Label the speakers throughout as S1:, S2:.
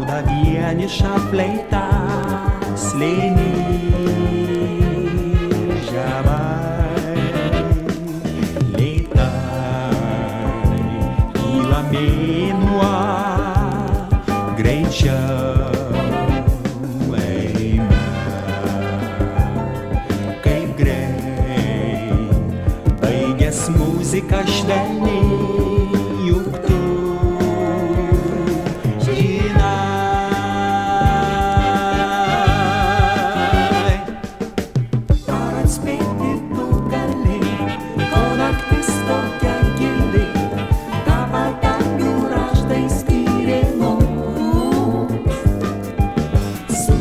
S1: Moldavia ni szaflejta sleni Jamais letaj i la mémoire as músicas śleni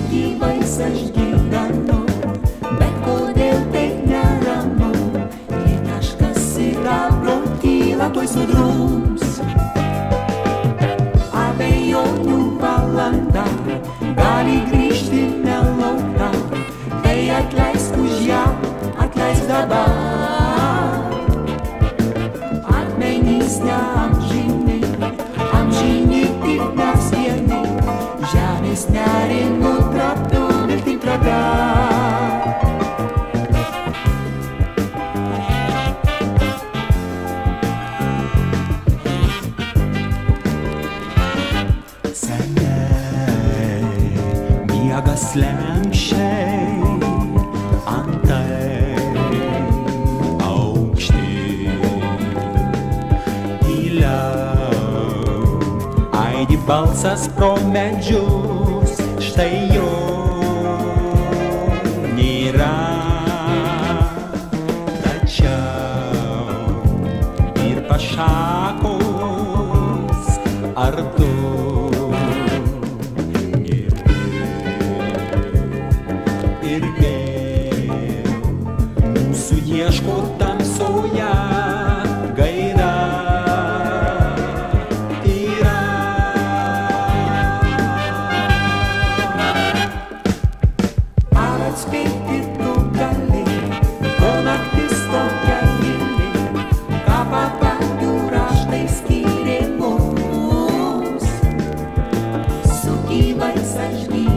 S1: gyvais aš gyvenu, bet kodėl taip neramu, jei kažkas sidabro kyla tuoj sudrums. Abejonių valanda gali grįžti nelaukta, tai atleisk už ją, atleisk dabar. Akmenys neamžini, miegas lenkščiai antai aukšti. Tyliau aidi balsas pro medžius, štai jo nėra. Tačiau ir pašakos ar tu mūsų ieško tamsoje gaira yra. Ar atspėti tu gali, ko naktis tokia gili, ką padangių raštai skyrė mums. Su gyvais aš gyvenu,